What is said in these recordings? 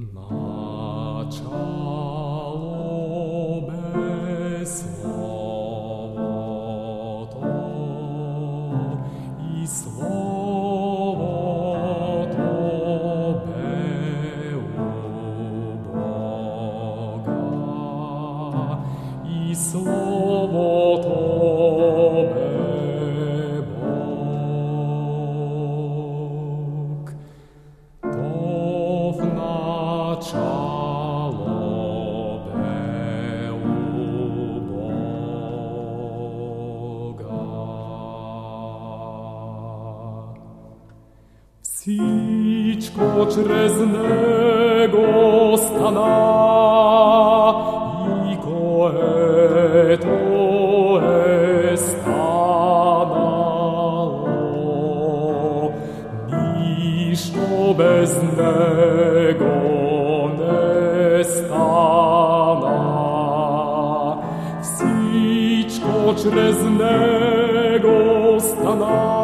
Начало без словото и словото бе у Бога и словото Всичко чрез Него стана и което е станало, нищо без Него не стана. Всичко чрез Него стана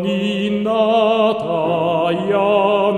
linata iam